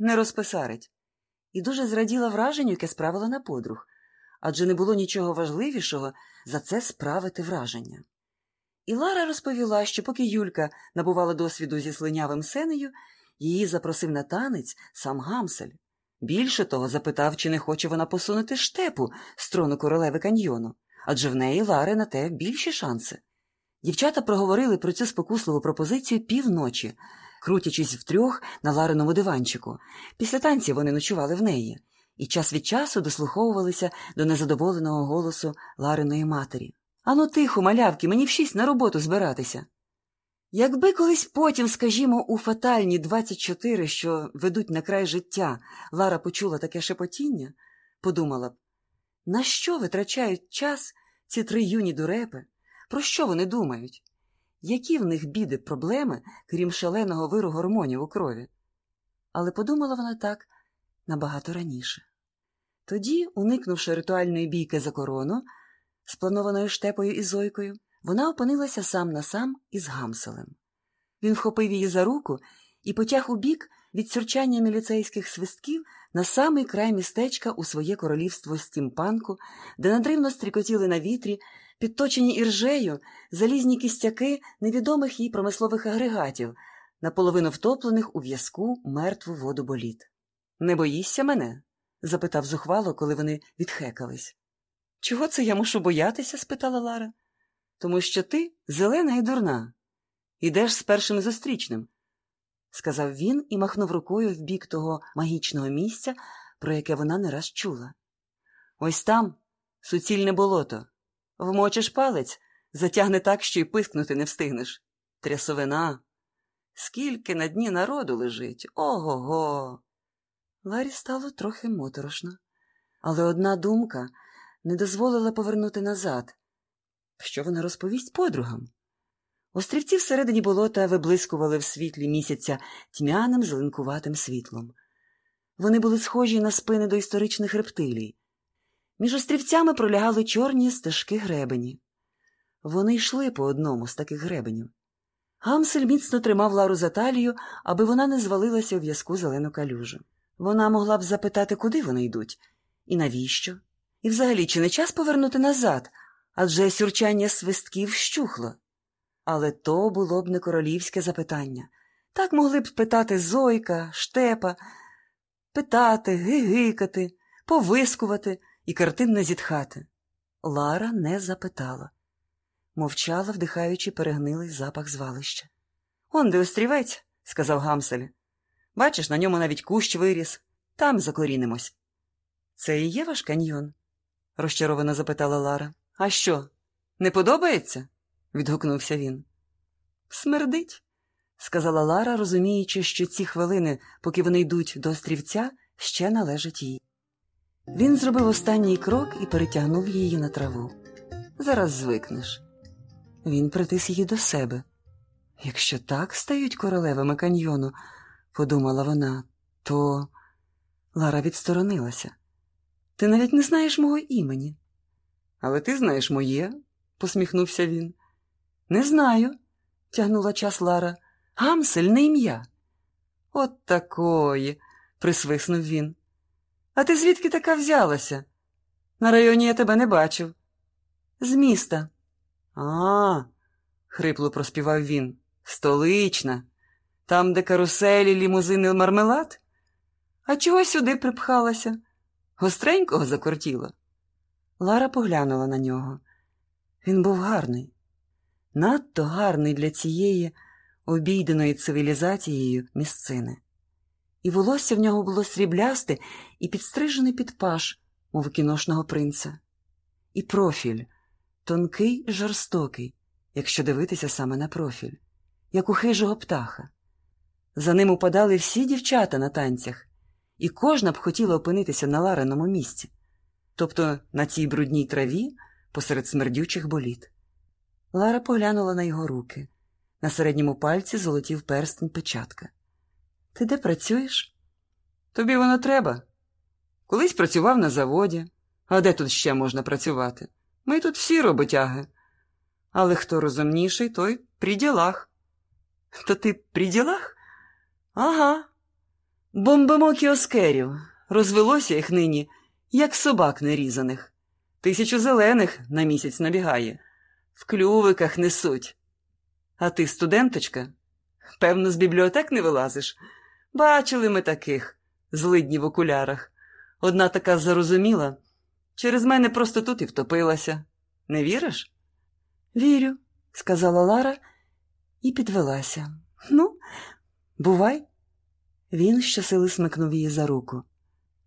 не розписарить. І дуже зраділа враженню, яке справила на подруг, адже не було нічого важливішого за це справити враження. І Лара розповіла, що поки Юлька набувала досвіду зі слинявим сенею, її запросив на танець сам Гамсель. Більше того, запитав, чи не хоче вона посунути штепу з трону королеви каньйону, адже в неї Лари на те більші шанси. Дівчата проговорили про цю спокусливу пропозицію півночі, крутячись втрьох на Лариному диванчику. Після танців вони ночували в неї, і час від часу дослуховувалися до незадоволеного голосу Лариної матері. Ану, тихо, малявки, мені в шість на роботу збиратися. Якби колись потім, скажімо, у фатальні 24, що ведуть на край життя, Лара почула таке шепотіння, подумала б, на що витрачають час ці три юні дурепи? Про що вони думають? Які в них біди, проблеми, крім шаленого виру гормонів у крові? Але подумала вона так набагато раніше. Тоді, уникнувши ритуальної бійки за корону, спланованою штепою і зойкою, вона опинилася сам на сам із Гамселем. Він вхопив її за руку і потяг у бік від сюрчання міліцейських свистків на самий край містечка у своє королівство стімпанку, де надривно стрікотіли на вітрі, підточені іржею, залізні кістяки невідомих їй промислових агрегатів, наполовину втоплених у в'язку мертву воду боліт. Не боїшся мене? запитав зухвало, коли вони відхекались. Чого це я мушу боятися? спитала Лара. Тому що ти зелена і дурна. Ідеш з першим зустрічним, сказав він і махнув рукою в бік того магічного місця, про яке вона не раз чула. Ось там суцільне болото. Вмочиш палець, затягне так, що й пискнути не встигнеш. Трясовина. Скільки на дні народу лежить? Ого го. Ларі стало трохи моторошно, але одна думка не дозволила повернути назад. Що вона розповість подругам? Острівці всередині болота виблискували в світлі місяця тьмяним зеленкуватим світлом. Вони були схожі на спини до історичних рептилій. Між острівцями пролягали чорні стежки гребені. Вони йшли по одному з таких гребенів. Гамсель міцно тримав Лару за талію, аби вона не звалилася у в'язку зелену калюжу. Вона могла б запитати, куди вони йдуть, і навіщо? І взагалі, чи не час повернути назад, адже сюрчання свистків щухло. Але то було б не королівське запитання. Так могли б питати Зойка, штепа, питати, гигикати, повискувати і картинно зітхати. Лара не запитала, мовчала, вдихаючи перегнилий запах звалища. Он де острівець, сказав Гамсель. Бачиш, на ньому навіть кущ виріс, там закорінимось. Це і є ваш каньйон? розчаровано запитала Лара. А що? Не подобається? відгукнувся він. Смердить, сказала Лара, розуміючи, що ці хвилини, поки вони йдуть до острівця, ще належать їй. Він зробив останній крок і перетягнув її на траву. Зараз звикнеш. Він притис її до себе. Якщо так стають королевами каньйону, подумала вона, то Лара відсторонилася. Ти навіть не знаєш мого імені. Але ти знаєш моє, посміхнувся він. Не знаю, тягнула час Лара. Гамсель не ім'я. От такої, присвиснув він. А ти звідки така взялася? На районі я тебе не бачив. З міста. А, хрипло проспівав він. Столична. Там, де каруселі, лімузини, мармелад? А чого сюди припхалася? Гостренького закортіло. Лара поглянула на нього. Він був гарний, надто гарний для цієї обійденої цивілізацією місцини. І волосся в нього було сріблясте і підстрижене під паш, мов кіношного принца, і профіль тонкий жорстокий, якщо дивитися саме на профіль, як у хижого птаха. За ним упадали всі дівчата на танцях, і кожна б хотіла опинитися на лареному місці, тобто на цій брудній траві посеред смердючих боліт. Лара поглянула на його руки. На середньому пальці золотів перстень печатка. Ти де працюєш? Тобі воно треба. Колись працював на заводі, а де тут ще можна працювати? Ми тут всі роботяги. Але хто розумніший, той при ділах. То ти при ділах? Ага. Бомбимо кіоскерів. Розвелося їх нині, як собак нерізаних. Тисячу зелених на місяць набігає, в клювиках несуть. А ти, студенточка, певно, з бібліотек не вилазиш. Бачили ми таких, злидні в окулярах. Одна така зарозуміла. Через мене просто тут і втопилася. Не віриш? Вірю, сказала Лара і підвелася. Ну, бувай. Він щосили смикнув її за руку.